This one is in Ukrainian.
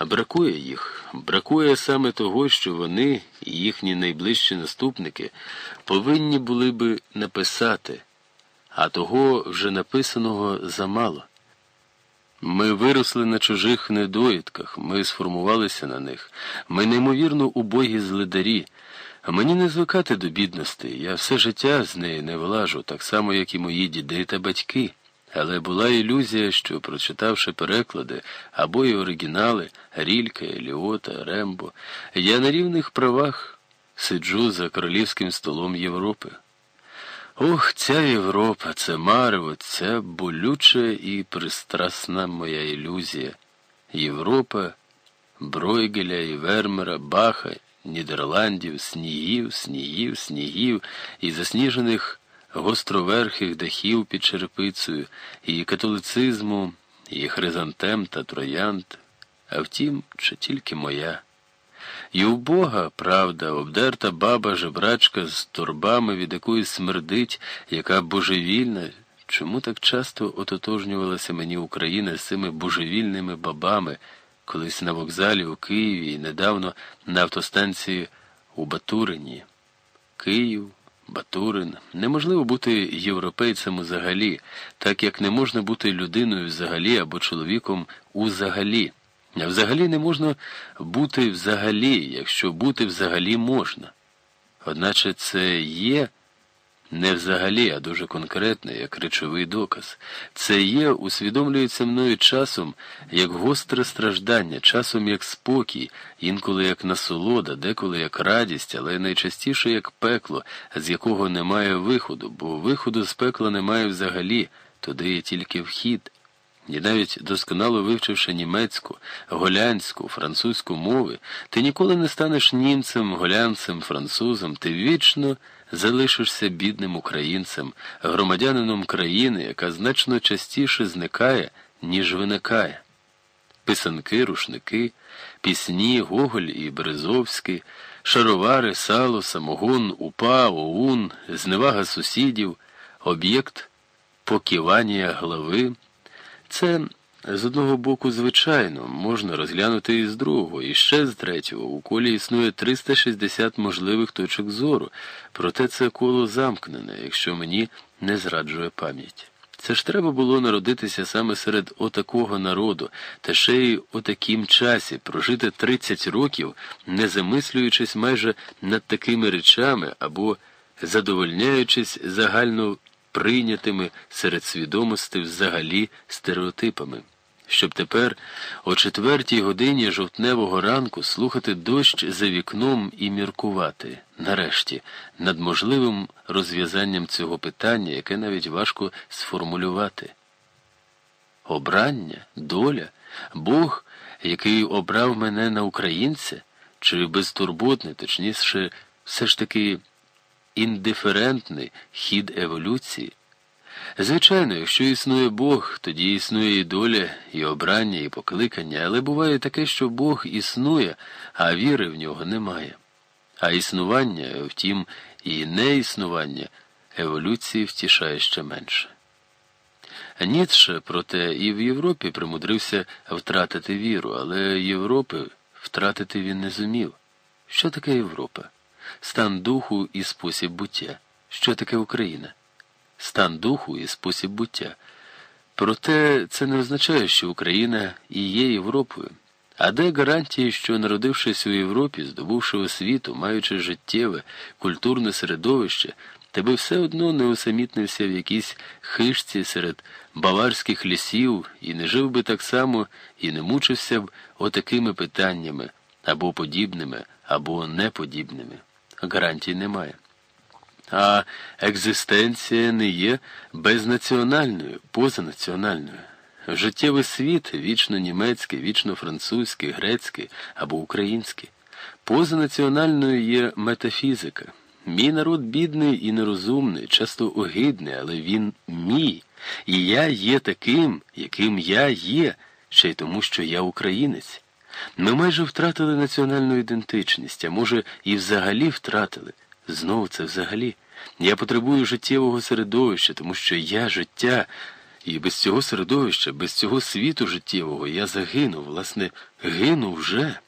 Бракує їх, бракує саме того, що вони і їхні найближчі наступники повинні були би написати, а того вже написаного замало. Ми виросли на чужих недоїдках, ми сформувалися на них, ми неймовірно убогі злидарі. Мені не звикати до бідності, я все життя з неї не вилажу, так само, як і мої діди та батьки. Але була ілюзія, що, прочитавши переклади або й оригінали Рілька, Еліота, Рембо, я на рівних правах сиджу за королівським столом Європи. Ох, ця Європа, це марево, ця болюча і пристрасна моя ілюзія. Європа, Бройгеля і Вермера, Баха, Нідерландів, снігів, снігів, снігів і засніжених гостроверхих дахів під черепицею, і католицизму, і хризантем та троянд, а втім, чи тільки моя. І у Бога, правда, обдерта баба жебрачка з торбами, від якої смердить, яка божевільна. Чому так часто ототожнювалася мені Україна з цими божевільними бабами, колись на вокзалі у Києві і недавно на автостанції у Батурині? Київ, Батурин. Неможливо бути європейцем взагалі, так як не можна бути людиною взагалі або чоловіком узагалі. Взагалі не можна бути взагалі, якщо бути взагалі можна. Одначе це є не взагалі, а дуже конкретне, як речовий доказ. Це є, усвідомлюється мною часом як гостре страждання, часом як спокій, інколи як насолода, деколи як радість, але найчастіше як пекло, з якого немає виходу, бо виходу з пекла немає взагалі, туди є тільки вхід. І навіть досконало вивчивши німецьку, голянську, французьку мови, ти ніколи не станеш німцем, голянцем, французом, ти вічно залишишся бідним українцем, громадянином країни, яка значно частіше зникає, ніж виникає. Писанки, рушники, пісні, Гоголь і Березовський, шаровари, сало, самогон, упа, оун, зневага сусідів, об'єкт поківання глави. Це з одного боку, звичайно, можна розглянути і з другого, і ще з третього. У колі існує 360 можливих точок зору, проте це коло замкнене, якщо мені не зраджує пам'ять. Це ж треба було народитися саме серед отакого народу, та ще й у таким часі прожити 30 років, не замислюючись майже над такими речами або задовольняючись загально прийнятими серед свідомості взагалі стереотипами, щоб тепер о четвертій годині жовтневого ранку слухати дощ за вікном і міркувати, нарешті, над можливим розв'язанням цього питання, яке навіть важко сформулювати. Обрання, доля, Бог, який обрав мене на українця, чи безтурботний, точніше, все ж таки індиферентний хід еволюції. Звичайно, якщо існує Бог, тоді існує і доля, і обрання, і покликання, але буває таке, що Бог існує, а віри в нього немає. А існування, втім, і неіснування еволюції втішає ще менше. Ніцше, проте, і в Європі примудрився втратити віру, але Європи втратити він не зумів. Що таке Європа? Стан духу і спосіб буття. Що таке Україна? Стан духу і спосіб буття. Проте це не означає, що Україна і є Європою. А де гарантії, що, народившись у Європі, здобувши освіту, маючи життєве, культурне середовище, тебе все одно не усамітнився в якійсь хижці серед баварських лісів і не жив би так само і не мучився б отакими питаннями або подібними, або неподібними гарантій немає. А екзистенція не є безнаціональною, позанаціональною. Життєвий світ вічно німецький, вічно французький, грецький або український. Позанаціональною є метафізика. Мій народ бідний і нерозумний, часто огидний, але він мій. І я є таким, яким я є, ще й тому, що я українець. Ми майже втратили національну ідентичність, а може, і взагалі втратили. Знову це взагалі. Я потребую життєвого середовища, тому що я життя, І без цього середовища, без цього світу життєвого я загинув, власне, гину вже.